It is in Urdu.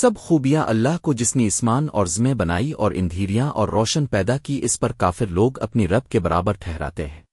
سب خوبیاں اللہ کو جس نے اسمان اور زمیں بنائی اور اندھیریاں اور روشن پیدا کی اس پر کافر لوگ اپنی رب کے برابر ٹھہراتے ہیں۔